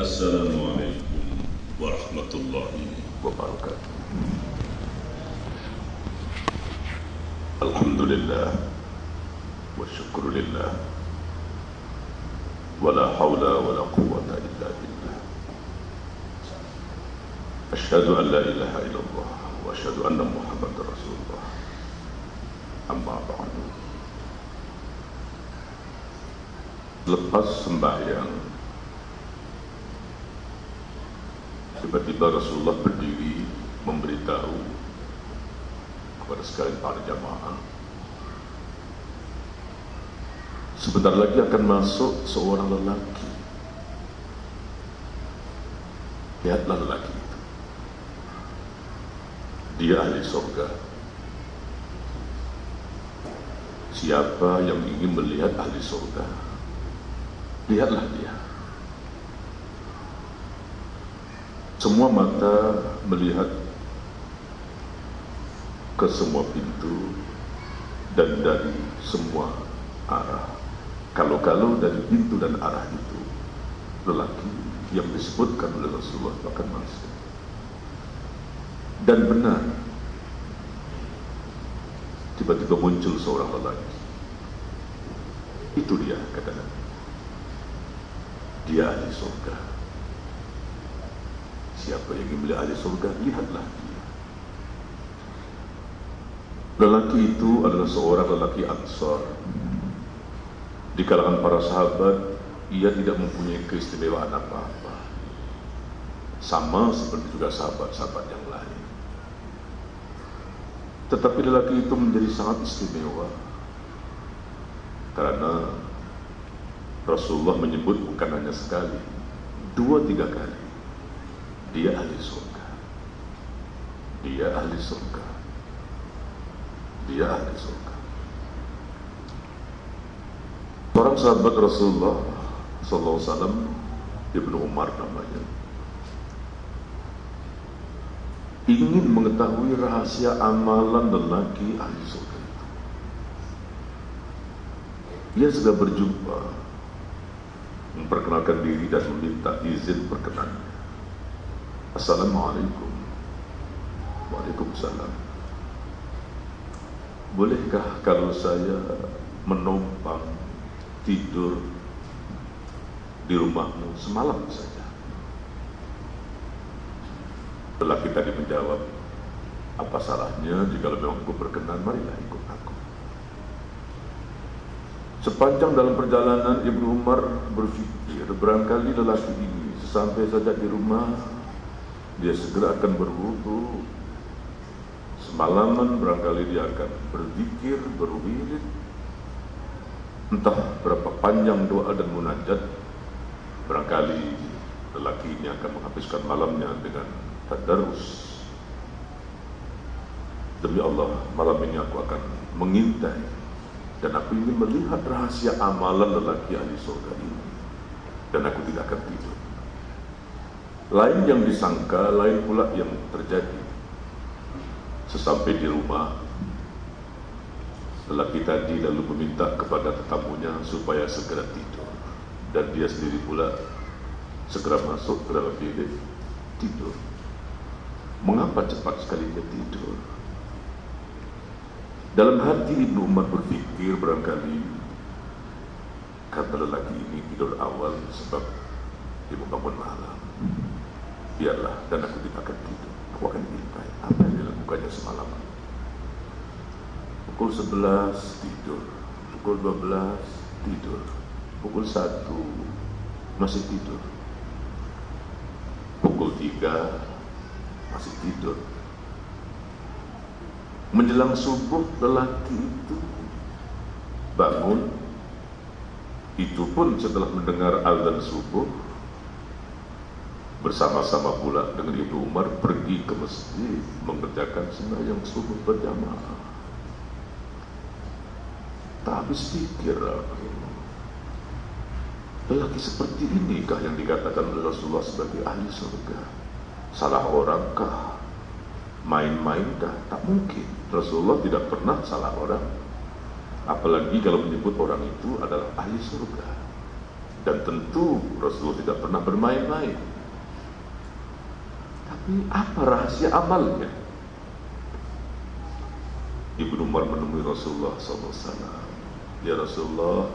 Assalamualaikum warahmatullahi wabarakatuh. Alhamdulillah wa syukrulillah wa la hawla wa la quwwata illa billah. Ashhadu an la ilaha illallah wa ashhadu anna Muhammadar Rasulullah. Amma ba'du. Lepas sembahyang Tiba-tiba Rasulullah berdiri memberitahu kepada sekalian para jamaah Sebentar lagi akan masuk seorang lelaki. Lihatlah lelaki itu. Dia ahli surga. Siapa yang ingin melihat ahli surga? Lihatlah dia Semua mata melihat ke semua pintu dan dari semua arah. Kalau-kalau dari pintu dan arah itu lelaki yang disebutkan oleh Rasulullah akan masuk. Dan benar, tiba-tiba muncul seorang lelaki. Itu dia, kata Nabi. Dia ahli surga. Siapa yang melihat ahli surga, lihatlah dia. Lelaki itu adalah seorang lelaki ansar. Di kalangan para sahabat, ia tidak mempunyai keistimewaan apa-apa. Sama seperti juga sahabat-sahabat yang lain. Tetapi lelaki itu menjadi sangat istimewa. Karena Rasulullah menyebut bukan hanya sekali, dua tiga kali dia ahli surga. Dia ahli surga. Dia ahli surga. Seorang sahabat Rasulullah Sallallahu Alaihi Wasallam Ibnu Umar namanya ingin mengetahui rahasia amalan lelaki ahli surga itu. Ia sudah berjumpa memperkenalkan diri dan meminta izin perkenannya. Assalamualaikum Waalaikumsalam Bolehkah kalau saya menumpang tidur di rumahmu semalam saja? Lelaki tadi menjawab, apa salahnya jika memang aku berkenan, marilah ikut aku. Sepanjang dalam perjalanan Ibnu Umar berpikir, barangkali lelaki ini sampai saja di rumah dia segera akan berwudu. Semalaman barangkali dia akan berzikir berwirid. Entah berapa panjang doa dan munajat barangkali lelaki ini akan menghabiskan malamnya dengan tadarus. Demi Allah malam ini aku akan mengintai dan aku ingin melihat rahasia amalan lelaki ahli surga ini. Dan aku tidak akan tidur lain yang disangka, lain pula yang terjadi. Sesampai di rumah, lelaki tadi lalu meminta kepada tetamunya supaya segera tidur. Dan dia sendiri pula segera masuk ke dalam bilik tidur. Mengapa cepat sekali dia tidur? Dalam hati Ibnu Umar berpikir barangkali kata lelaki ini tidur awal sebab dia bangun malam biarlah dan aku tidak akan tidur. Aku akan intai apa yang dilakukannya semalam? Pukul 11 tidur. Pukul 12 tidur. Pukul 1 masih tidur. Pukul 3 masih tidur. Menjelang subuh lelaki itu bangun. Itu pun setelah mendengar azan subuh bersama-sama pula dengan Ibnu Umar pergi ke masjid mengerjakan sembahyang subuh berjamaah. Tak habis pikir Lelaki seperti inikah yang dikatakan Rasulullah sebagai ahli surga? Salah orangkah? Main-mainkah? Tak mungkin. Rasulullah tidak pernah salah orang. Apalagi kalau menyebut orang itu adalah ahli surga. Dan tentu Rasulullah tidak pernah bermain-main. Tapi apa rahasia amalnya? Ibnu Umar menemui Rasulullah SAW. Ya Rasulullah,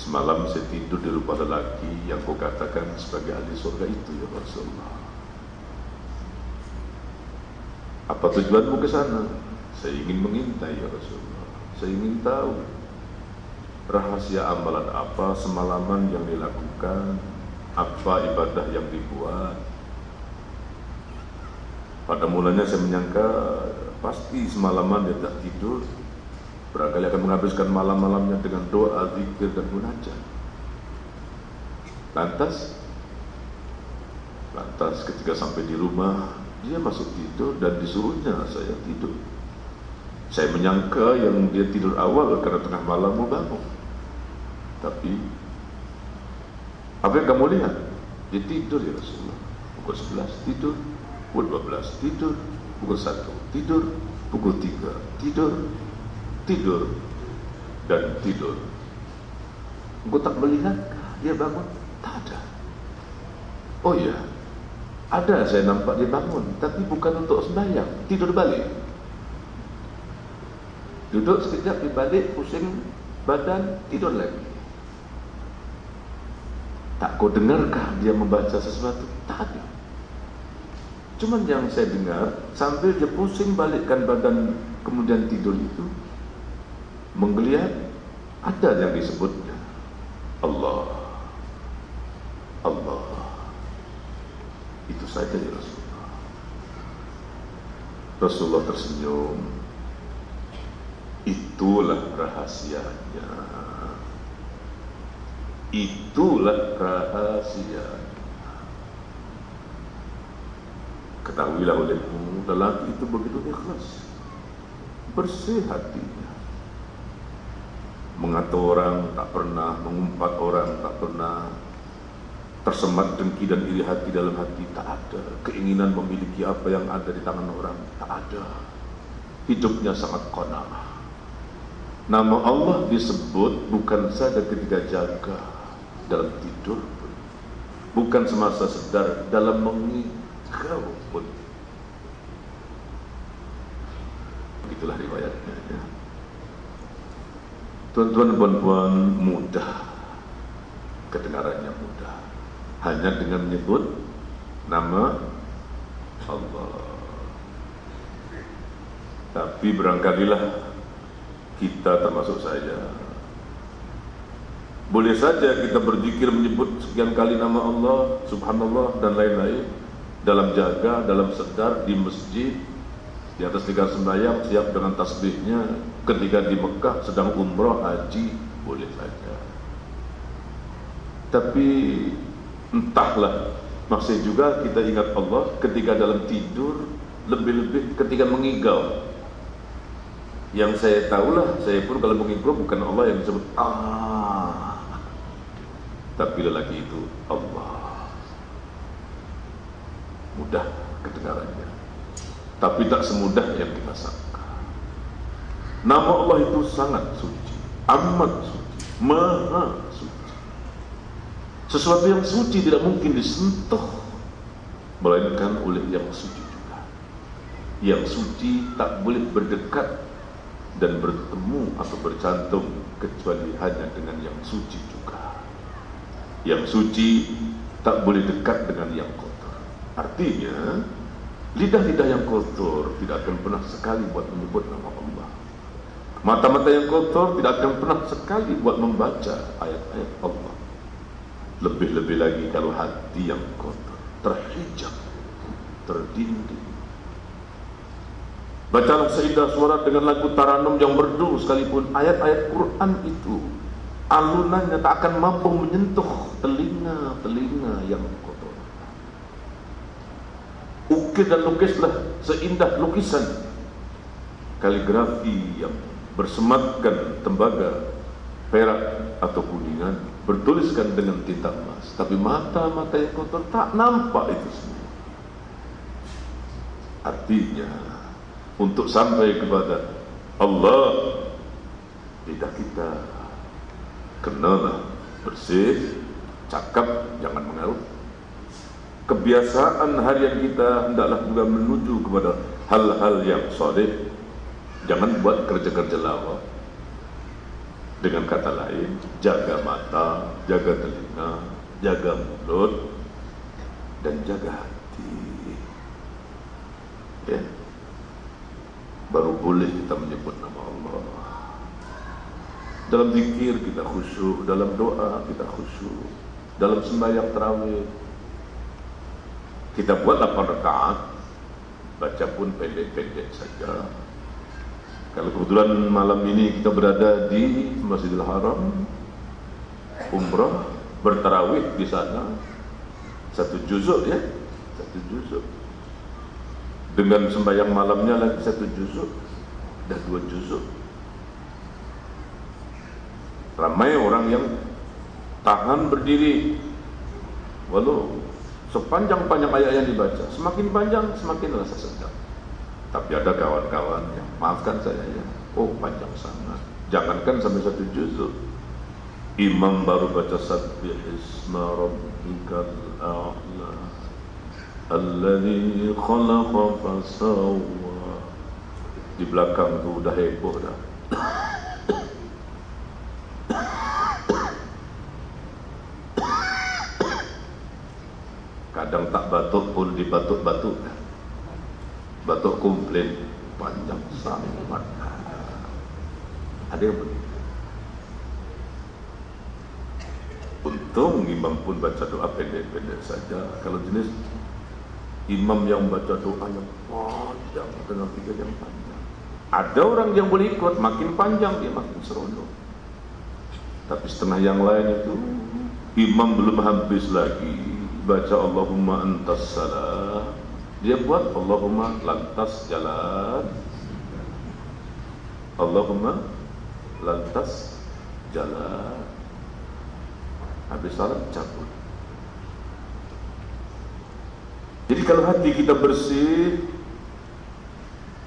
semalam saya tidur di rumah lelaki yang kau katakan sebagai ahli surga itu ya Rasulullah. Apa tujuanmu ke sana? Saya ingin mengintai ya Rasulullah. Saya ingin tahu rahasia amalan apa semalaman yang dilakukan, apa ibadah yang dibuat. Pada mulanya saya menyangka pasti semalaman dia tidak tidur, barangkali akan menghabiskan malam-malamnya dengan doa, zikir dan munajat. Lantas, lantas ketika sampai di rumah dia masuk tidur dan disuruhnya saya tidur. Saya menyangka yang dia tidur awal karena tengah malam mau bangun. Tapi yang kamu lihat? Dia tidur ya Rasulullah. Pukul 11 tidur, pukul 12 tidur, pukul 1 tidur, pukul 3 tidur, tidur dan tidur. Engkau tak melihat dia bangun? Tak ada. Oh iya, ada saya nampak dia bangun, tapi bukan untuk sembahyang, tidur balik. Duduk sekejap di balik, pusing badan, tidur lagi. Tak kau dengarkah dia membaca sesuatu? Tak ada. Cuman yang saya dengar sambil dia pusing balikkan badan kemudian tidur itu menggeliat ada yang disebutnya Allah Allah itu saja ya Rasulullah Rasulullah tersenyum itulah rahasianya Itulah rahasia. Ketahuilah olehmu, lelaki itu begitu ikhlas. Bersih hatinya. Mengatur orang tak pernah, mengumpat orang tak pernah, tersemat dengki dan iri hati dalam hati tak ada. Keinginan memiliki apa yang ada di tangan orang tak ada. Hidupnya sangat kona'ah. Nama Allah disebut bukan saja ketika jaga, dalam tidur pun. Bukan semasa sedar dalam mengigau pun. Begitulah riwayatnya ya. tuan-tuan dan puan mudah. Kedengarannya mudah. Hanya dengan menyebut nama Allah. Tapi berangkalilah kita termasuk saya boleh saja kita berzikir menyebut sekian kali nama Allah, subhanallah dan lain-lain. Dalam jaga, dalam sedar di masjid, di atas tiga sembahyang siap dengan tasbihnya. Ketika di Mekah sedang umrah haji boleh saja. Tapi entahlah. Masih juga kita ingat Allah ketika dalam tidur lebih-lebih ketika mengigau. Yang saya tahulah saya pun kalau mengigau bukan Allah yang disebut ah tapi lelaki itu Allah. Mudah kedengarannya. Tapi tak semudah yang kita sangka nama Allah itu sangat suci amat suci maha suci. Sesuatu yang suci tidak mungkin disentuh melainkan oleh yang suci juga. Yang suci tak boleh berdekat dan bertemu atau bercantum kecuali hanya dengan yang suci juga yang suci tak boleh dekat dengan yang kotor. Artinya, lidah-lidah yang kotor tidak akan pernah sekali buat menyebut nama Allah. Mata-mata yang kotor tidak akan pernah sekali buat membaca ayat-ayat Allah. Lebih-lebih lagi kalau hati yang kotor, terhijab, terdinding. Bacalah seindah suara dengan lagu taranum yang merdu sekalipun ayat-ayat Quran itu alunannya tak akan mampu menyentuh telinga-telinga yang kotor. Ukir dan lukislah seindah lukisan kaligrafi yang bersematkan tembaga perak atau kuningan bertuliskan dengan tinta emas. Tapi mata-mata yang kotor tak nampak itu semua. Artinya untuk sampai kepada Allah lidah kita kenalah bersih cakap jangan mengeluh kebiasaan harian kita hendaklah juga menuju kepada hal-hal yang soleh jangan buat kerja-kerja lama dengan kata lain jaga mata jaga telinga jaga mulut dan jaga hati. Ya. Baru boleh kita menyebut nama Allah dalam zikir kita khusyuk dalam doa kita khusyuk dalam sembahyang terawih. Kita buat 8 rakaat baca pun pendek-pendek saja. Kalau kebetulan malam ini kita berada di Masjidil Haram umrah bertarawih di sana. Satu juzuk ya? Satu juzuk. Dengan sembahyang malamnya lagi satu juzuk dan dua juzuk ramai orang yang tahan berdiri. Walau sepanjang-panjang ayat yang dibaca semakin panjang semakin rasa sedap. Tapi ada kawan-kawan yang maafkan saya ya oh panjang sangat. Jangankan sampai satu juzuk imam baru baca sabbih isma rabbikal a'la alladhi khalaqa fasawwa di belakang tu udah heboh dah kadang tak batuk pun dibatuk-batuk. Batuk komplain panjang sangat. Ada yang begitu? Untung imam pun baca doa pendek-pendek saja. Kalau jenis imam yang baca doa yang panjang dengan tiga yang panjang. Ada orang yang boleh ikut makin panjang dia makin seronok tapi setengah yang lain itu imam belum habis lagi. Baca Allahumma antas salam dia buat Allahumma lantas jalan. Allahumma lantas jalan. Habis salam cabut. Jadi kalau hati kita bersih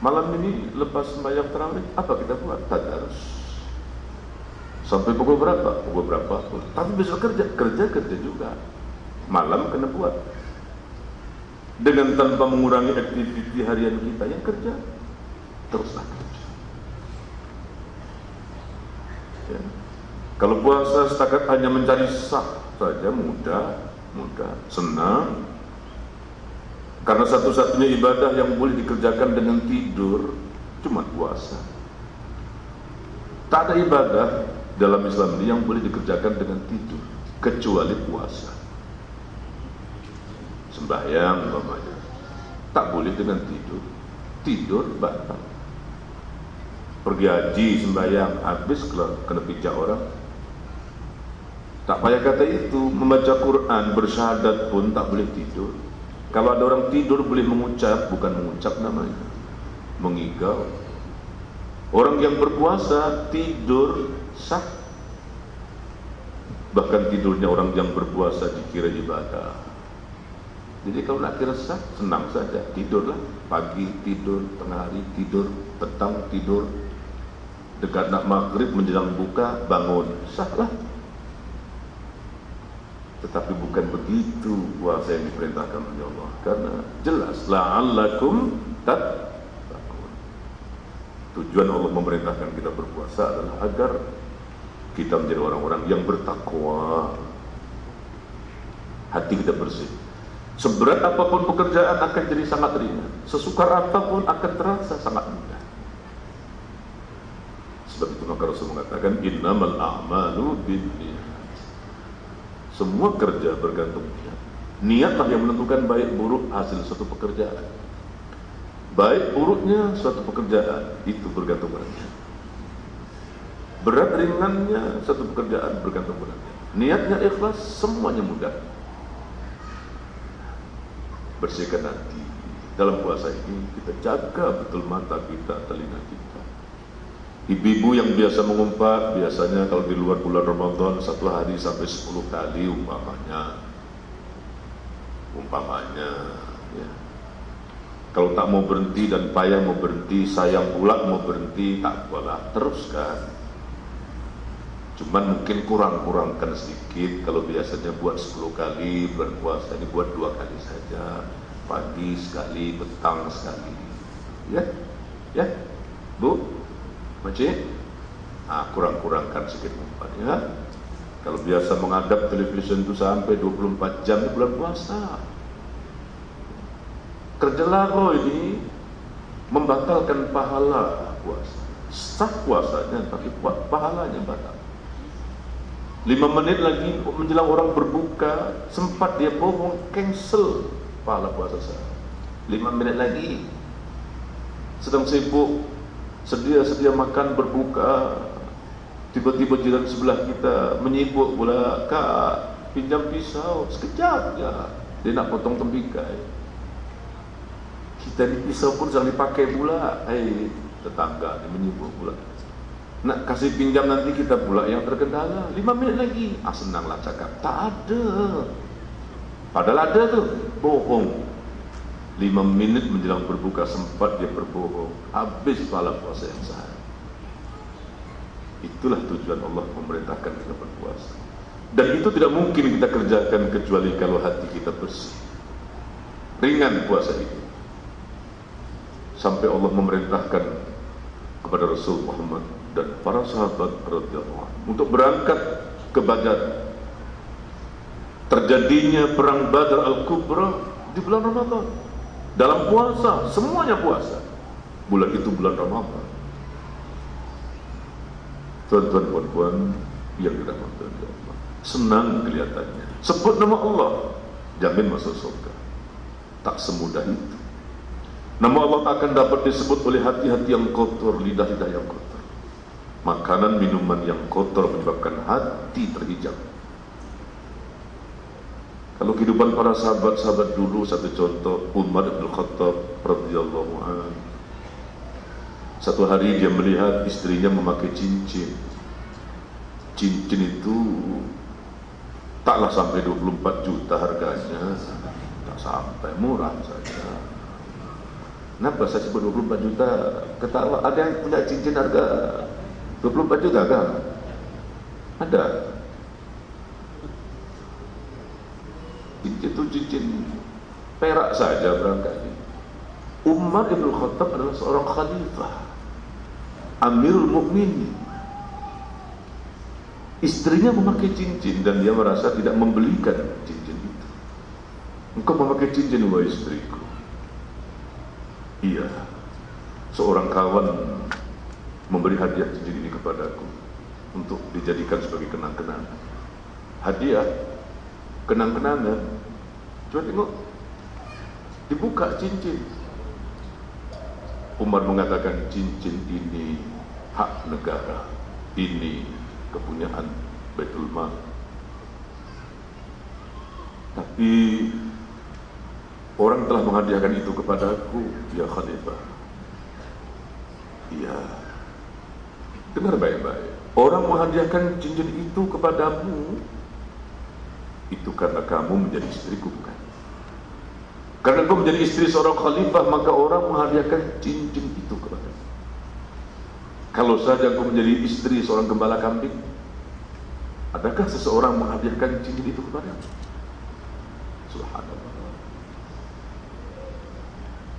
malam ini lepas sembahyang terawih apa kita buat? Tadarus sampai pukul berapa? Pukul berapa? Tapi besok kerja kerja kerja juga. Malam kena buat. Dengan tanpa mengurangi aktiviti harian kita yang kerja. Teruslah kerja ya. kalau puasa setakat hanya mencari sah saja mudah mudah. Senang. Karena satu-satunya ibadah yang boleh dikerjakan dengan tidur cuma puasa. Tak ada ibadah dalam Islam ini yang boleh dikerjakan dengan tidur kecuali puasa. Sembahyang umpamanya. Tak boleh dengan tidur. Tidur batal. Pergi haji sembahyang habis kena pijak orang. Tak payah kata itu. Membaca Quran bersyahadat pun tak boleh tidur. Kalau ada orang tidur boleh mengucap bukan mengucap namanya. Mengigau. Orang yang berpuasa tidur sah bahkan tidurnya orang yang berpuasa dikira ibadah jadi kalau nak resah, senang saja. Tidurlah. Pagi tidur, tengah hari tidur, petang tidur. Dekat nak maghrib menjelang buka, bangun. Sahlah. Tetapi bukan begitu puasa yang diperintahkan oleh Allah. Karena jelas. La'allakum tattaqun. Tujuan Allah memerintahkan kita berpuasa adalah agar kita menjadi orang-orang yang bertakwa. Hati kita bersih Seberat apa pun pekerjaan akan jadi sangat ringan. Sesukar apa pun akan terasa sangat mudah. Sebab itu maka Rasul mengatakan innamal a'malu binniyat. Semua kerja bergantung niat. Niatlah yang menentukan baik buruk hasil suatu pekerjaan. Baik buruknya suatu pekerjaan itu bergantung pada niat. Berat ringannya suatu pekerjaan bergantung pada niat. Niatnya ikhlas semuanya mudah bersihkan hati dalam puasa ini kita jaga betul mata kita, telinga kita. Ibu-ibu yang biasa mengumpat biasanya kalau di luar bulan Ramadan satu hari sampai sepuluh kali umpamanya, umpamanya. Ya. Kalau tak mau berhenti dan payah mau berhenti, sayang pula mau berhenti, tak boleh teruskan. Cuman mungkin kurang-kurangkan sedikit kalau biasanya buat 10 kali bulan puasa ini buat dua kali saja. Pagi sekali, petang sekali. Ya? Ya? Bu? Makcik? Ah, kurang-kurangkan sedikit ya. Kalau biasa menghadap television itu sampai 24 jam di bulan puasa. Kerjalah kau ini membatalkan pahala puasa. Sah puasanya tapi pahalanya batal. Lima menit lagi menjelang orang berbuka sempat dia bohong cancel pahala puasa saya. Lima menit lagi. Sedang sibuk sedia-sedia makan berbuka. Tiba-tiba jiran sebelah kita menyibuk pula kak pinjam pisau. Sekejap ya dia nak potong tembikai kita ni pisau pun jangan dipakai pula. Eh tetangga dia menyibuk pula nak kasih pinjam nanti kita pula yang terkendala. Lima minit lagi. Ah senanglah cakap. Tak ada. Padahal ada tu. Bohong. Lima minit menjelang berbuka sempat dia berbohong. Habis pahala puasa yang sah itulah tujuan Allah memerintahkan kita berpuasa. Dan itu tidak mungkin kita kerjakan kecuali kalau hati kita bersih. Ringan puasa itu. Sampai Allah memerintahkan kepada Rasul Muhammad dan para sahabat radhiyallahu untuk berangkat ke Badar. Terjadinya perang Badar Al-Kubra di bulan Ramadan. Dalam puasa, semuanya puasa. Bulan itu bulan Ramadan. Tuan-tuan puan-puan yang dirahmati Allah. Senang kelihatannya. Sebut nama Allah, jamin masuk surga. Tak semudah itu. Nama Allah akan dapat disebut oleh hati-hati yang kotor, lidah-lidah yang kotor makanan minuman yang kotor menyebabkan hati terhijab. Kalau kehidupan para sahabat-sahabat dulu satu contoh Umar bin Khattab radhiyallahu anhu. Satu hari dia melihat istrinya memakai cincin. Cincin itu taklah sampai 24 juta harganya. Tak sampai murah saja. Kenapa saya sebut 24 juta? Ketawa ada yang punya cincin harga 24 juta kan? Ada. Cincin itu cincin perak saja berangkali. Umar Ibn Khattab adalah seorang khalifah. Amirul Mukminin. Istrinya memakai cincin dan dia merasa tidak membelikan cincin itu. Engkau memakai cincin wahai istriku. Iya. Seorang kawan memberi hadiah cincin kepadaku untuk dijadikan sebagai kenang-kenangan. Hadiah kenang-kenangan. Coba tengok dibuka cincin. Umar mengatakan cincin ini hak negara. Ini kepunyaan Baitul Mal. Tapi orang telah menghadiahkan itu kepadaku, ya khalifah. Iya. Dengar baik-baik. Orang menghadiahkan cincin itu kepadamu itu karena kamu menjadi istriku bukan? Karena kau menjadi istri seorang khalifah maka orang menghadiahkan cincin itu kepadamu. Kalau saja kau menjadi istri seorang gembala kambing, adakah seseorang menghadiahkan cincin itu kepadamu? Subhanallah.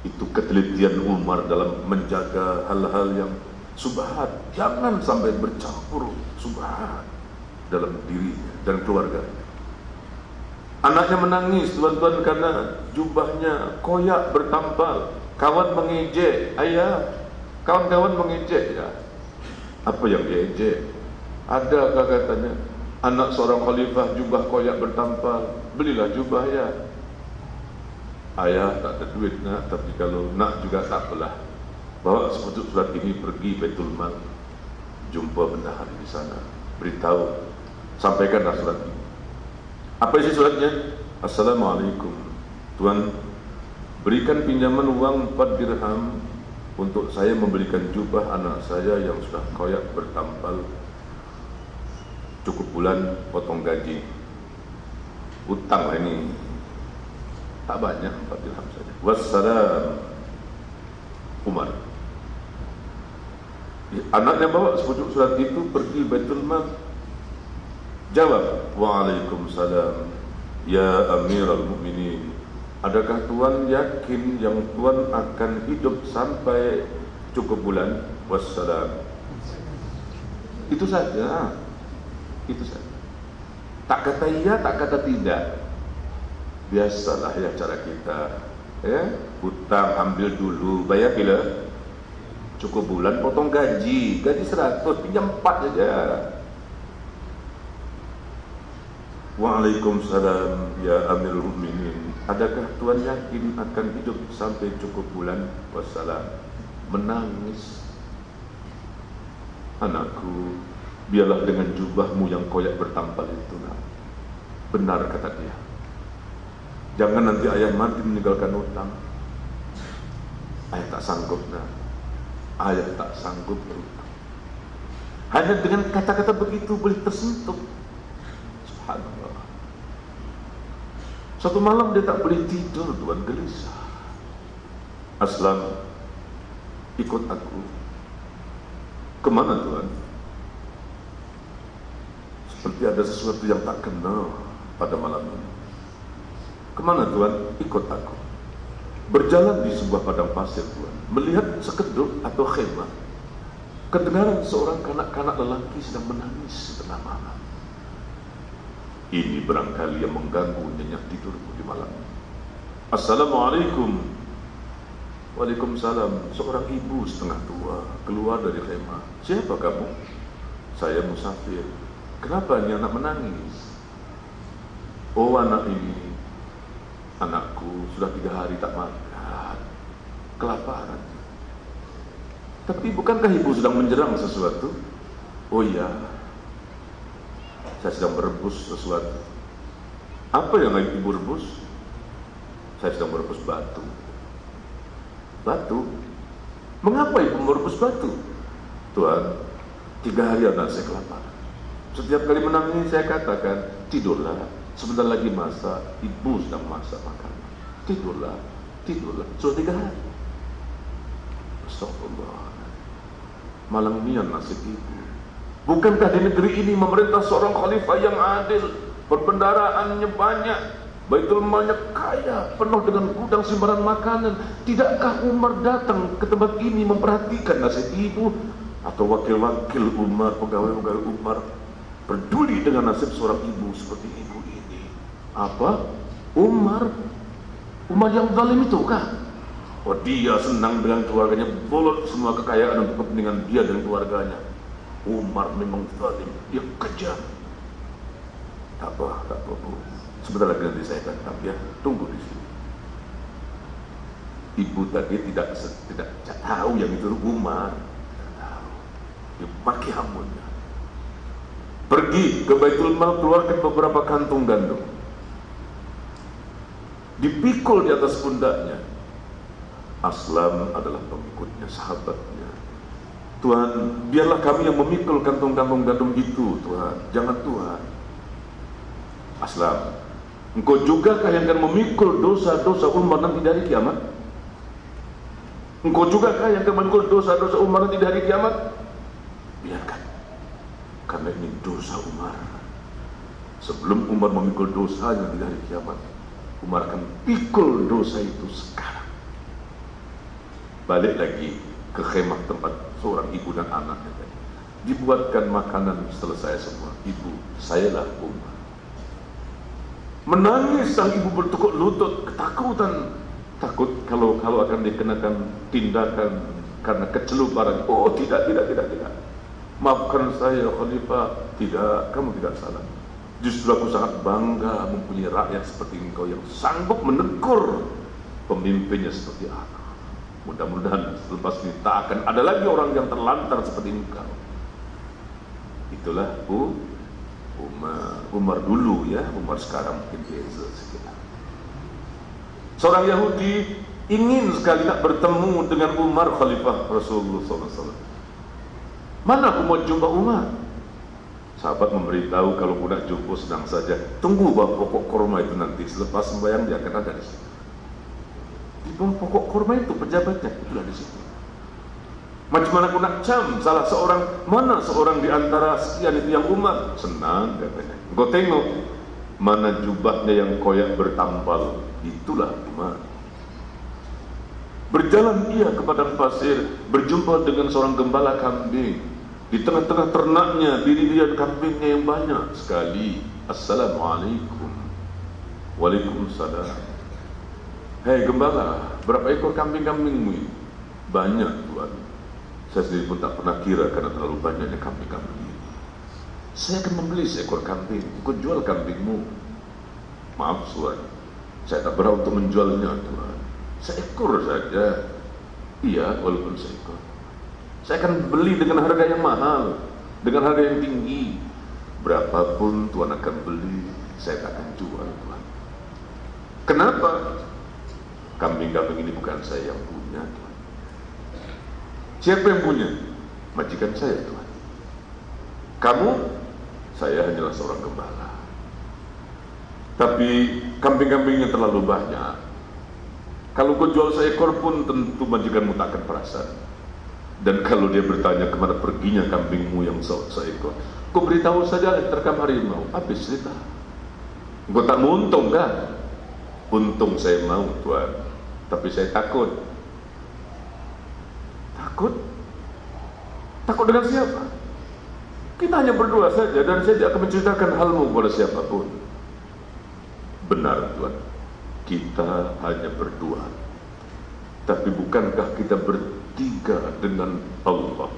Itu ketelitian Umar dalam menjaga hal-hal yang subhat jangan sampai bercampur subhat dalam dirinya dan keluarganya anaknya menangis tuan-tuan karena jubahnya koyak bertampal. Kawan mengejek ayah kawan-kawan mengejek ya? Apa yang diejek? Ada katanya anak seorang khalifah jubah koyak bertampal. Belilah jubah ya. Ayah tak ada duit nak tapi kalau nak juga tak apalah bawa sepucuk surat ini pergi Baitul Mal jumpa bendahara di sana. Beritahu sampaikanlah surat ini. Apa isi suratnya? Assalamualaikum. Tuan berikan pinjaman uang 4 dirham untuk saya membelikan jubah anak saya yang sudah koyak bertampal cukup bulan potong gaji. Utang lah ini. Tak banyak 4 dirham saja. Wassalam Umar Anaknya bawa sepucuk surat itu pergi Baitul Mal Jawab, Waalaikumsalam. Ya Amirul Mukminin, adakah Tuhan yakin yang Tuhan akan hidup sampai cukup bulan? Wassalam. Itu saja. Itu saja. Tak kata iya, tak kata tidak. Biasalah ya cara kita. Ya, hutang ambil dulu, bayar bila cukup bulan potong gaji, gaji 100 pinjam 4 saja. Waalaikumsalam ya Amirul Mukminin. Adakah Tuhan yakin akan hidup sampai cukup bulan? Wassalam. Menangis. Anakku, biarlah dengan jubahmu yang koyak bertampal itu nak. Benar kata dia. Jangan nanti ayah mati meninggalkan hutang. Ayah tak sanggup nak. Ayah tak sanggup berhutang. Hanya dengan kata-kata begitu boleh tersentuh. Subhanallah. Satu malam dia tak boleh tidur Tuhan gelisah Aslam Ikut aku Kemana Tuhan? Seperti ada sesuatu yang tak kenal pada malam ini Kemana Tuhan? Ikut aku Berjalan di sebuah padang pasir Tuhan Melihat sekeduk atau khemah Kedengaran seorang kanak-kanak lelaki sedang menangis tengah malam ini barangkali yang mengganggu nyenyak tidurmu di malam. Assalamualaikum. Waalaikumsalam. Seorang ibu setengah tua keluar dari khemah. Siapa kamu? Saya musafir. Kenapa ini anak menangis? Oh anak ini, anakku sudah tiga hari tak makan, kelaparan. Tapi bukankah ibu sedang menjerang sesuatu? Oh iya, saya sedang merebus sesuatu. Apa yang lagi ibu rebus? Saya sedang merebus batu. Batu? Mengapa ibu merebus batu? Tuhan, tiga hari anak saya kelaparan. Setiap kali menangis saya katakan, tidurlah. Sebentar lagi masak, ibu sedang masak makan. Tidurlah, tidurlah. Sudah tiga hari. Astagfirullah. Malam ini yang nasib ibu. Bukankah di negeri ini memerintah seorang khalifah yang adil, perbendaaraannya banyak, Baitul malnya kaya, penuh dengan gudang simbaran makanan. Tidakkah Umar datang ke tempat ini memperhatikan nasib ibu atau wakil-wakil Umar, pegawai-pegawai Umar peduli dengan nasib seorang ibu seperti ibu? Apa? Umar? Umar yang zalim itu kah? Oh dia senang dengan keluarganya, bolot semua kekayaan untuk kepentingan dia dan keluarganya. Umar memang zalim, dia kejam. Tak apa, tak apa bu. Sebentar lagi nanti saya datang ya, tunggu di sini. Ibu tadi tidak tidak tahu yang itu Umar, tidak tahu. Dia pakai hamunnya. Pergi ke Baitul Mal keluarkan beberapa kantung gandum. Dipikul di atas pundaknya. Aslam adalah pengikutnya, sahabatnya. Tuhan, biarlah kami yang memikul kantong-kantong gandum itu, Tuhan. Jangan Tuhan. Aslam, engkau juga yang akan memikul dosa-dosa umat nanti dari kiamat? Engkau juga yang akan memikul dosa-dosa umat nanti dari kiamat? Biarkan. Karena ini dosa Umar. Sebelum Umar memikul dosanya di hari kiamat, Umar akan pikul dosa itu sekarang. Balik lagi ke khemah tempat seorang ibu dan anaknya dibuatkan makanan selesai semua. Ibu sayalah Umar. Menangis sang ibu bertukuk lutut ketakutan. Takut kalau kalau akan dikenakan tindakan karena keceluparan oh tidak tidak tidak tidak. Maafkan saya khalifah. Tidak kamu tidak salah justru aku sangat bangga mempunyai rakyat seperti engkau yang sanggup menegur pemimpinnya seperti aku Mudah-mudahan selepas ini tak akan ada lagi orang yang terlantar seperti engkau. Itulah U Umar, Umar dulu ya, Umar sekarang mungkin beza sekitar. Seorang Yahudi ingin sekali nak bertemu dengan Umar Khalifah Rasulullah SAW. Mana aku mau jumpa Umar? Sahabat memberitahu kalau nak jumpa sedang saja. Tunggu bawa pokok kurma itu nanti selepas sembahyang dia akan ada di sini. Di pokok kurma itu pejabatnya itulah di situ. Macam mana aku nak cam salah seorang mana seorang di antara sekian itu yang umat senang katanya. Kau tengok mana jubahnya yang koyak bertampal itulah umat. Berjalan ia ke padang pasir berjumpa dengan seorang gembala kambing di tengah-tengah ternaknya diri dia kambingnya yang banyak sekali. Assalamualaikum. Waalaikumsalam. Hei gembala, berapa ekor kambing-kambingmu ini? Banyak tuan. Saya sendiri pun tak pernah kira karena terlalu banyaknya kambing-kambing ini. Saya akan membeli seekor kambing, ikut jual kambingmu. Maaf tuan, saya tak berani untuk menjualnya tuan. Seekor saja. Iya, walaupun seekor. Saya akan beli dengan harga yang mahal, dengan harga yang tinggi. Berapapun tuan akan beli, saya akan jual tuan. Kenapa? Kambing-kambing ini bukan saya yang punya tuan. Siapa yang punya? Majikan saya Tuhan. Kamu? Saya hanyalah seorang gembala. Tapi kambing-kambingnya terlalu banyak. Kalau kau jual seekor pun tentu majikanmu tak akan perasan. Dan kalau dia bertanya ke mana perginya kambingmu yang seekor, kau beritahu saja terkam harimau. Habis cerita. Kau tak untung kan? Untung saya mau tuan. Tapi saya takut Takut? Takut dengan siapa? Kita hanya berdua saja dan saya tidak akan menceritakan halmu kepada siapa pun. Benar Tuhan, kita hanya berdua. Tapi bukankah kita bertiga dengan Allah?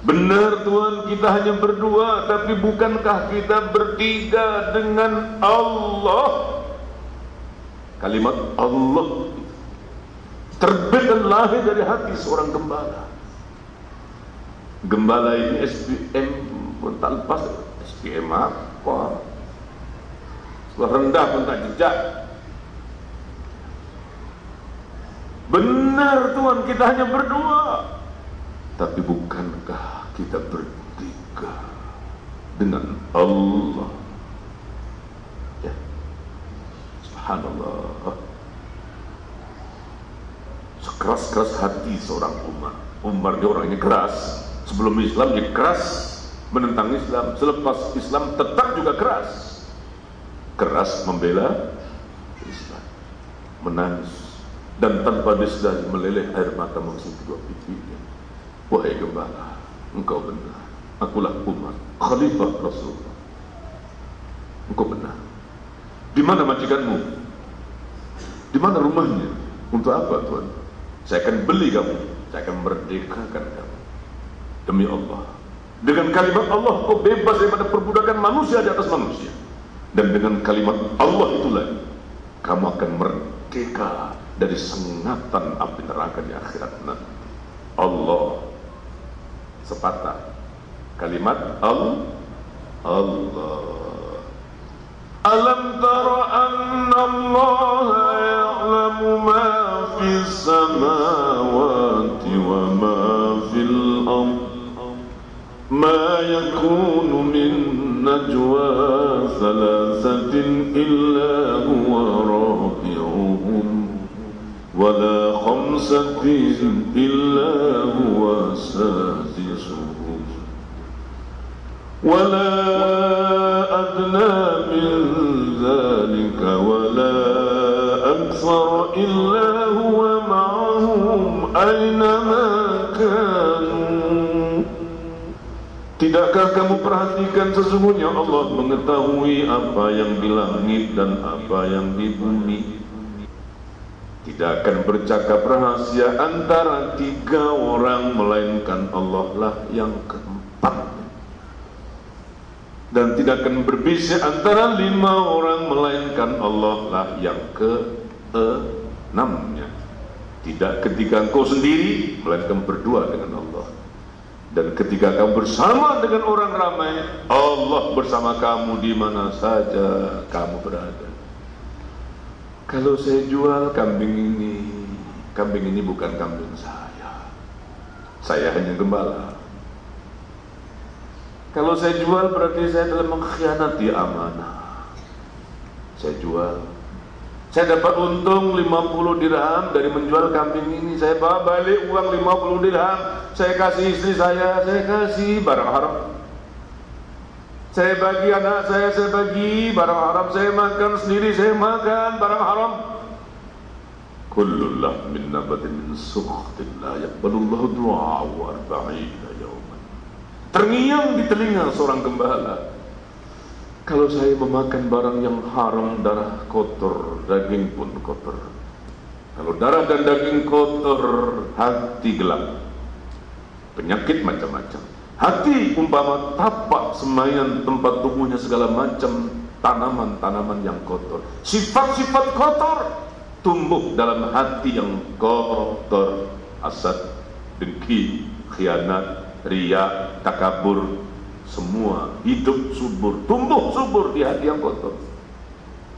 Benar Tuhan kita hanya berdua Tapi bukankah kita bertiga dengan Allah Kalimat Allah terbit dan lahir dari hati seorang gembala. Gembala ini SPM pun tak lepas SPM apa? Sekolah rendah pun tak jejak. Benar Tuhan kita hanya berdua. Tapi bukankah kita bertiga dengan Allah? Ya. Subhanallah sekeras-keras hati seorang Umar. Umar dia orangnya keras. Sebelum Islam dia keras menentang Islam. Selepas Islam tetap juga keras. Keras membela Islam. Menangis. Dan tanpa disadari meleleh air mata mengisi kedua pipinya. Wahai gembala, engkau benar. Akulah Umar, Khalifah Rasulullah. Engkau benar. Di mana majikanmu? Di mana rumahnya? Untuk apa Tuhan? Saya akan beli kamu. Saya akan merdekakan kamu. Demi Allah. Dengan kalimat Allah kau bebas daripada perbudakan manusia di atas manusia. Dan dengan kalimat Allah itulah kamu akan merdeka dari sengatan api neraka di akhirat nanti. Allah sepatah kalimat Al Allah Alam tara anna Allah ya'lamu ma في السماوات وما في الأرض ما يكون من نجوى ثلاثة إلا ولا خمسة إلا هو سادسهم ولا أدنى من ذلك ولا أكثر إلا هو معهم أينما كانوا Tidakkah kamu perhatikan sesungguhnya Allah mengetahui apa yang di langit dan apa yang di bumi Tidak akan bercakap rahasia antara tiga orang Melainkan Allah lah yang keempat. Dan tidak akan berbisik antara lima orang Melainkan Allah lah yang ke enamnya tidak ketika engkau sendiri melainkan berdua dengan Allah. Dan ketika kamu bersama dengan orang ramai Allah bersama kamu di mana saja kamu berada kalau saya jual kambing ini kambing ini bukan kambing saya saya hanya gembala kalau saya jual berarti saya telah mengkhianati amanah saya jual Saya dapat untung 50 dirham dari menjual kambing ini. Saya bawa balik uang 50 dirham. Saya kasih istri saya, saya kasih barang haram. Saya bagi anak saya, saya bagi barang haram. Saya makan sendiri, saya makan barang haram. Kullullah min nabatin min sukhtillah yakbalullahu du'a wa arba'ina yawman. Terngiang di telinga seorang gembala. Kalau saya memakan barang yang haram, darah kotor, daging pun kotor. Kalau darah dan daging kotor, hati gelap. Penyakit macam-macam. Hati umpama tapak semayan tempat tumbuhnya segala macam tanaman-tanaman yang kotor. Sifat-sifat kotor tumbuh dalam hati yang kotor. Asad, dengki, khianat, ria, takabur, semua hidup subur, tumbuh subur di hati yang kotor.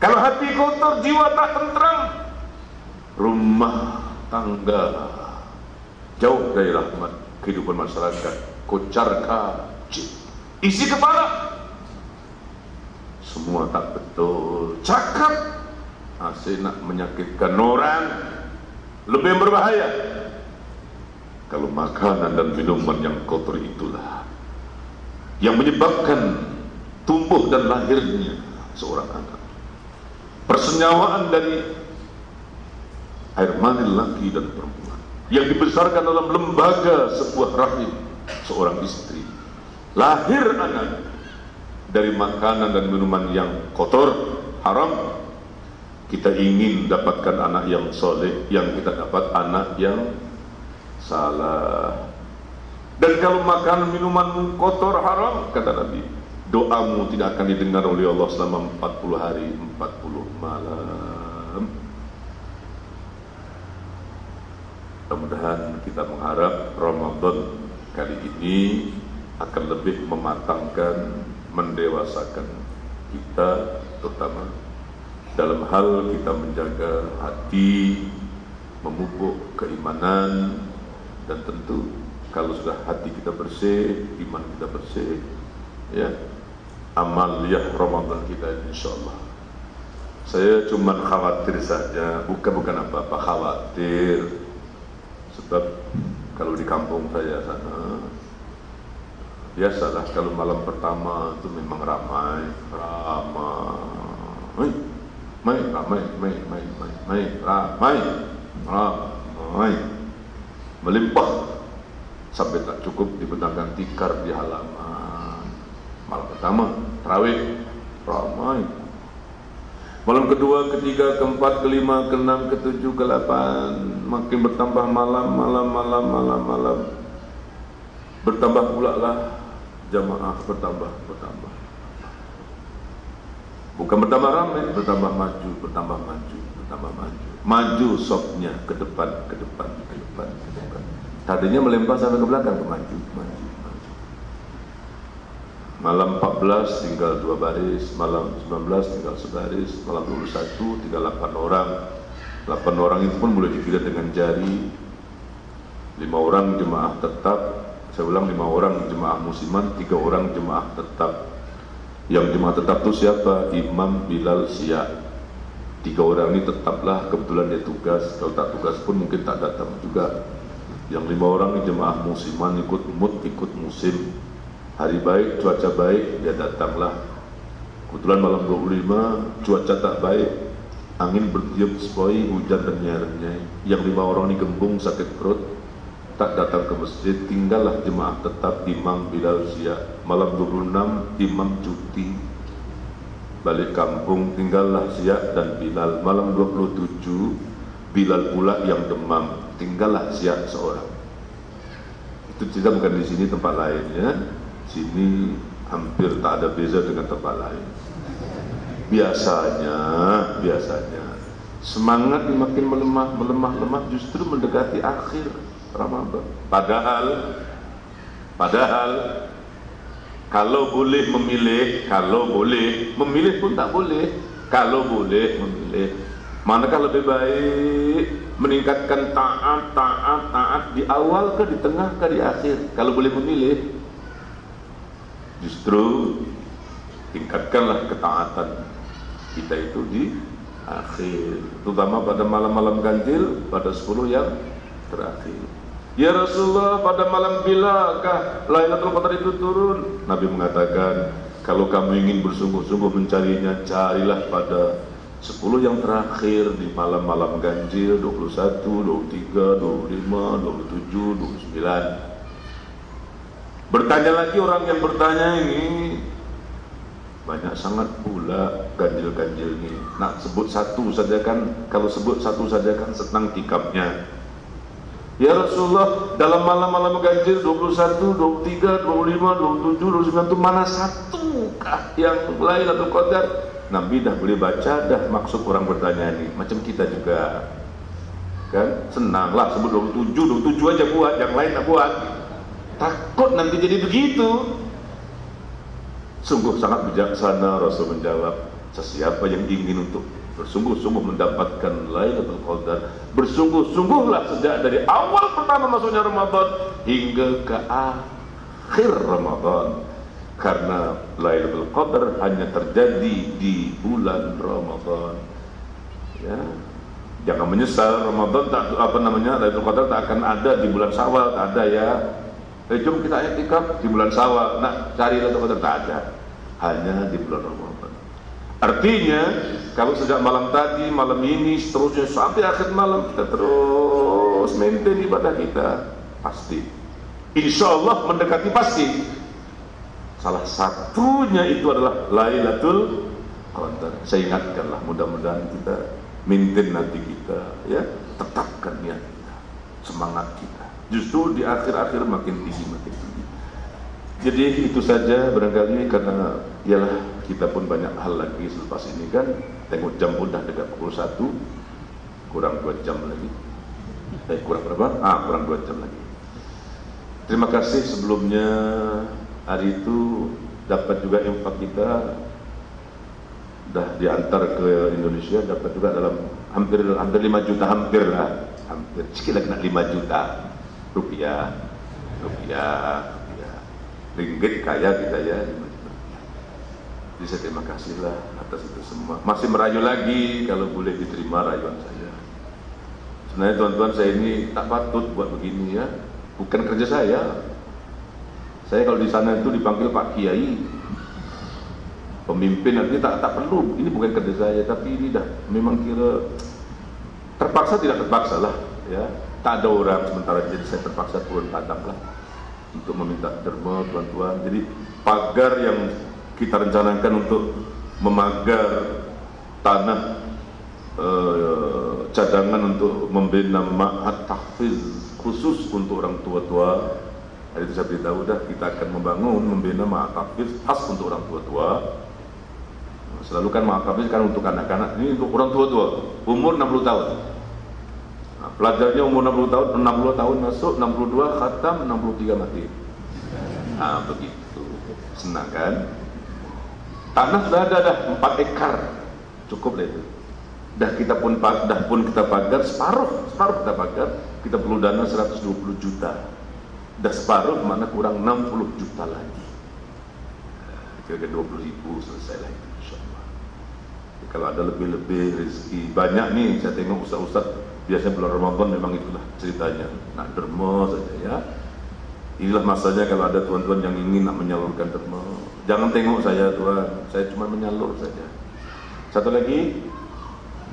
Kalau hati kotor, jiwa tak tentram. Rumah tangga jauh dari rahmat kehidupan masyarakat kocarka isi kepala. Semua tak betul. Cakap. Masih nak menyakitkan orang. Lebih berbahaya. Kalau makanan dan minuman yang kotor itulah yang menyebabkan tumbuh dan lahirnya seorang anak. Persenyawaan dari air mani laki dan perempuan yang dibesarkan dalam lembaga sebuah rahim seorang istri. Lahir anak dari makanan dan minuman yang kotor haram kita ingin dapatkan anak yang soleh yang kita dapat anak yang salah. Dan kalau makanan minuman kotor haram kata Nabi doamu tidak akan didengar oleh Allah selama 40 hari 40 malam. Mudah-mudahan kita mengharap Ramadan kali ini akan lebih mematangkan, mendewasakan kita terutama dalam hal kita menjaga hati, memupuk keimanan dan tentu kalau sudah hati kita bersih, iman kita bersih, ya amal ya Ramadan kita insya Allah. Saya cuma khawatir saja, bukan bukan apa-apa khawatir, sebab kalau di kampung saya sana biasalah kalau malam pertama itu memang ramai ramai. Ramai, ramai ramai ramai ramai ramai ramai ramai. Melimpah sampai tak cukup dibentangkan tikar di halaman. Malam pertama terawih ramai. Malam kedua, ketiga, keempat, kelima, keenam, ketujuh, ke delapan Makin bertambah malam, malam, malam, malam, malam. Bertambah pula lah jamaah bertambah, bertambah. Bukan bertambah ramai, bertambah maju, bertambah maju, bertambah maju. Maju sopnya ke depan, ke depan, ke depan, ke depan. Tadinya melempar sampai ke belakang, ke maju, maju Malam 14 tinggal dua baris, malam 19 tinggal sebaris, malam 21 tinggal 8 orang. 8 orang itu pun boleh dipilih dengan jari. 5 orang jemaah tetap, saya ulang 5 orang jemaah musiman, 3 orang jemaah tetap. Yang jemaah tetap itu siapa? Imam Bilal Siak. Tiga orang ini tetaplah kebetulan dia tugas, kalau tak tugas pun mungkin tak datang juga. Yang lima orang ini jemaah musiman ikut mut, ikut musim hari baik, cuaca baik, dia datanglah. Kebetulan malam 25, cuaca tak baik, angin bertiup sepoi, hujan dan nyernya. Yang lima orang ini gembung sakit perut, tak datang ke masjid, tinggallah jemaah tetap Imam Bilal Siap. Malam 26, Imam cuti. Balik kampung, tinggallah Siap dan Bilal. Malam 27, Bilal pula yang demam, tinggallah Siap seorang. Itu cerita bukan di sini tempat lain ya sini hampir tak ada beza dengan tempat lain. Biasanya, biasanya semangat makin melemah, melemah, lemah justru mendekati akhir Ramadan. Padahal, padahal kalau boleh memilih, kalau boleh memilih pun tak boleh. Kalau boleh memilih, manakah lebih baik meningkatkan taat, taat, taat di awal ke di tengah ke di akhir? Kalau boleh memilih, Justru tingkatkanlah ketaatan kita itu di akhir. Terutama pada malam-malam ganjil pada 10 yang terakhir. Ya Rasulullah pada malam bilakah Lailatul Qadar itu turun? Nabi mengatakan kalau kamu ingin bersungguh-sungguh mencarinya carilah pada 10 yang terakhir di malam-malam ganjil 21, 23, 25, 27, 29 Bertanya lagi orang yang bertanya ini. Banyak sangat pula ganjil-ganjil ini. Nak sebut satu saja kan kalau sebut satu saja kan senang tikapnya. Ya Rasulullah dalam malam-malam ganjil 21, 23, 25, 27, 29 itu mana satu kah yang lain atau qadar? Nabi dah boleh baca dah maksud orang bertanya ini. Macam kita juga. Kan? Senanglah sebut 27, 27 aja buat yang lain tak buat takut nanti jadi begitu. Sungguh sangat bijaksana Rasul menjawab Sesiapa yang ingin untuk bersungguh-sungguh mendapatkan Lailatul Qadar bersungguh-sungguhlah sejak dari awal pertama masuknya Ramadan hingga ke akhir Ramadan. Karena Lailatul Qadar hanya terjadi di bulan Ramadan. Ya. Jangan menyesal Ramadan tak apa namanya Lailatul Qadar tak akan ada di bulan Syawal tak ada ya Eh, jom kita iktikaf di bulan Syawal. Nak cari Qadar tak ada. Hanya di bulan Ramadan. Artinya, kalau sejak malam tadi, malam ini, seterusnya sampai akhir malam kita terus maintain ibadah kita, pasti. Insya Allah mendekati pasti. Salah satunya itu adalah Lailatul Qadar. Saya ingatkanlah, mudah-mudahan kita maintain nanti kita, ya, tetapkan niat kita, semangat kita. Justru di akhir-akhir makin tinggi makin tinggi. Jadi itu saja barangkali karena ialah kita pun banyak hal lagi selepas ini kan. Tengok jam pun dah dekat pukul 1 kurang 2 jam lagi. Eh kurang berapa? ah kurang 2 jam lagi. Terima kasih sebelumnya hari itu dapat juga infak kita. Dah diantar ke Indonesia dapat juga dalam hampir hampir 5 juta hampir lah. Hampir sikit lagi nak 5 juta rupiah rupiah rupiah ringgit kaya kita ya jadi saya terima kasihlah atas itu semua. Masih merayu lagi kalau boleh diterima rayuan saya. Sebenarnya tuan-tuan saya ini tak patut buat begini ya. Bukan kerja saya. Saya kalau di sana itu dipanggil Pak Kiai. Pemimpin nanti tak tak perlu. Ini bukan kerja saya tapi ini dah memang kira terpaksa tidak terpaksa lah ya tak ada orang sementara jadi saya terpaksa turun padang lah. Untuk meminta derma tuan-tuan. Jadi pagar yang kita rencanakan untuk memagar tanah eh, cadangan untuk membina ma'at tahfiz khusus untuk orang tua-tua hari itu saya beritahu dah kita akan membangun membina ma'at tahfiz khas untuk orang tua-tua. Selalu kan ma'at tahfiz kan untuk anak-anak ini untuk orang tua-tua umur 60 tahun Pelajarnya umur 60 tahun, 60 tahun masuk, 62 khatam, 63 mati. Nah, begitu. Senang kan? Tanah sudah ada dah 4 ekar. Cukup lah itu. Dah kita pun dah pun kita pagar separuh, separuh kita pagar, kita perlu dana 120 juta. Dah separuh mana kurang 60 juta lagi. Kira-kira 20 ribu selesai lagi insyaallah. Kalau ada lebih-lebih rezeki banyak nih saya tengok ustaz-ustaz biasanya bulan Ramadan memang itulah ceritanya. Nak derma saja ya. Inilah masanya kalau ada tuan-tuan yang ingin nak menyalurkan derma. Jangan tengok saya tuan. Saya cuma menyalur saja. Satu lagi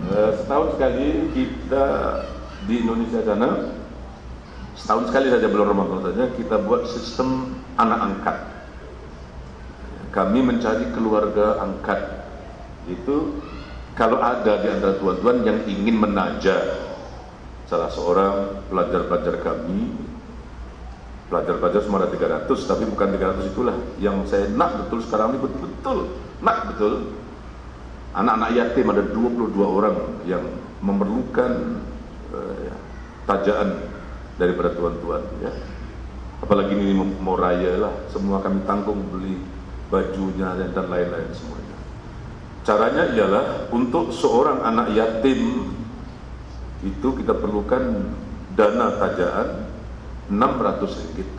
eh, setahun sekali kita di Indonesia sana setahun sekali saja bulan Ramadan saja kita buat sistem anak angkat. Kami mencari keluarga angkat. Itu kalau ada di antara tuan-tuan yang ingin menaja salah seorang pelajar-pelajar kami pelajar-pelajar semua ada 300 tapi bukan 300 itulah yang saya nak betul sekarang ini betul-betul nak betul anak-anak yatim ada 22 orang yang memerlukan uh, ya, tajaan daripada tuan-tuan ya. apalagi ini mau raya lah semua kami tanggung beli bajunya dan lain-lain semuanya caranya ialah untuk seorang anak yatim itu kita perlukan dana tajaan 600 ringgit.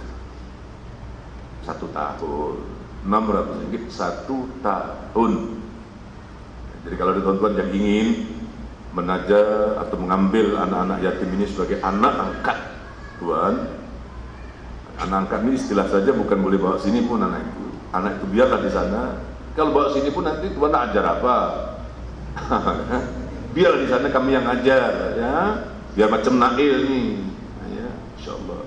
Satu tahun. 600 ringgit satu tahun. Jadi kalau ada tuan-tuan yang ingin menaja atau mengambil anak-anak yatim ini sebagai anak angkat Tuhan anak angkat ini istilah saja bukan boleh bawa sini pun anak itu. Anak itu biarlah di sana. Kalau bawa sini pun nanti Tuhan ajar apa biar di sana kami yang ajar ya. Biar macam Nail nih ya insyaallah.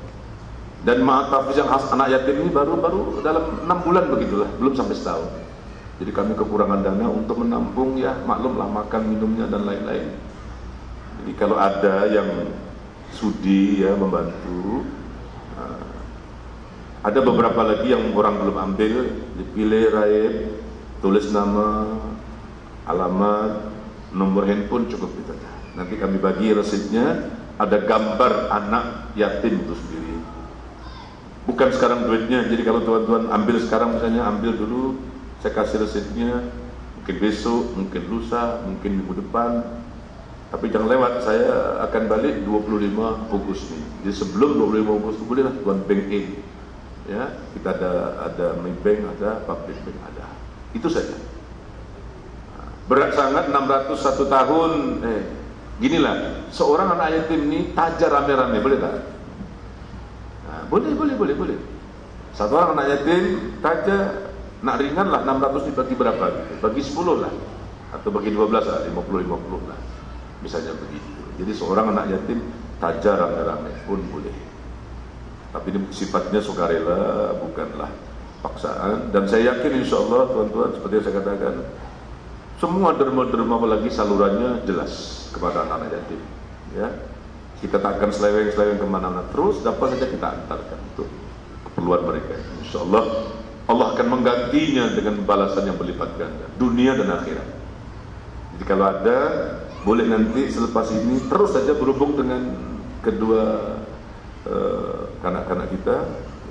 Dan ma'atafis yang khas anak yatim ini baru-baru dalam enam bulan begitulah belum sampai setahun. Jadi kami kekurangan dana untuk menampung ya maklumlah makan minumnya dan lain-lain. Jadi kalau ada yang sudi ya membantu, uh, ada beberapa lagi yang orang belum ambil, dipilih raib, tulis nama, alamat, nomor handphone cukup saja. Nanti kami bagi resipnya, ada gambar anak yatim itu sendiri. Bukan sekarang duitnya, jadi kalau tuan-tuan ambil sekarang misalnya ambil dulu saya kasih resepnya mungkin besok, mungkin lusa, mungkin minggu depan. Tapi jangan lewat, saya akan balik 25 Agustus ini jadi sebelum 25 Agustus boleh lah tuan bank in. Ya, kita ada ada bank, ada public bank ada. Itu saja berat sangat 601 tahun eh ginilah seorang anak yatim ini tajar rame-rame boleh tak? Nah, boleh boleh boleh boleh satu orang anak yatim tajar nak ringan lah 600 dibagi berapa gitu. Bagi 10 lah. Atau bagi 12 lah, 50-50 lah. Misalnya begitu. Jadi seorang anak yatim tajar rame-rame pun boleh. Tapi ini sifatnya sukarela, bukanlah paksaan. Dan saya yakin insya Allah tuan-tuan seperti yang saya katakan, semua derma-derma apalagi salurannya jelas kepada anak-anak yatim. Ya, kita takkan seleweng-seleweng ke mana-mana terus dapat saja kita antarkan untuk keperluan mereka. Insya Allah Allah akan menggantinya dengan balasan yang berlipat ganda dunia dan akhirat. Jadi kalau ada boleh nanti selepas ini terus saja berhubung dengan kedua kanak-kanak uh, kita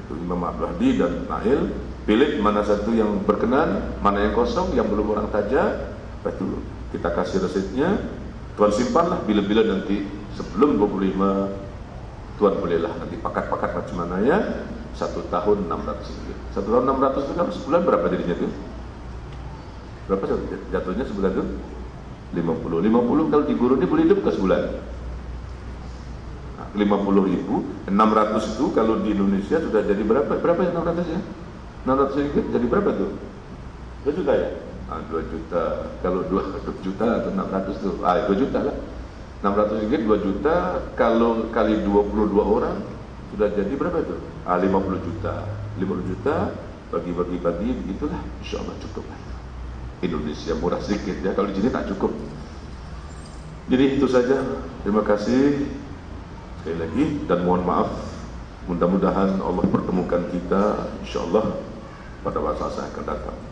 itu Imam Abdul dan Nail pilih mana satu yang berkenan mana yang kosong yang belum orang taja itu kita kasih resepnya Tuan simpanlah bila-bila nanti sebelum 25 Tuan bolehlah nanti pakat-pakat macam mana ya satu tahun 600 ringgit. Satu tahun 600 itu kan sebulan berapa jadinya tuh? Berapa jatuhnya sebulan tuh? 50. 50 kalau di guru ini boleh hidup ke sebulan? 50 nah, ribu, 600 itu kalau di Indonesia sudah jadi berapa? Berapa ya 600 ya? 600 ringgit jadi berapa tuh? 2 juta ya? Ah, 2 juta. Kalau 2 juta atau 600 tuh, ah 2 juta lah. 600 ringgit 2 juta kalau kali 22 orang sudah jadi berapa itu? Ah, 50 juta. 50 juta bagi-bagi-bagi begitulah. Insya Allah cukup. Indonesia murah sedikit ya. Kalau di sini tak cukup. Jadi itu saja. Terima kasih sekali lagi dan mohon maaf. Mudah-mudahan Allah pertemukan kita insya Allah pada masa yang akan datang.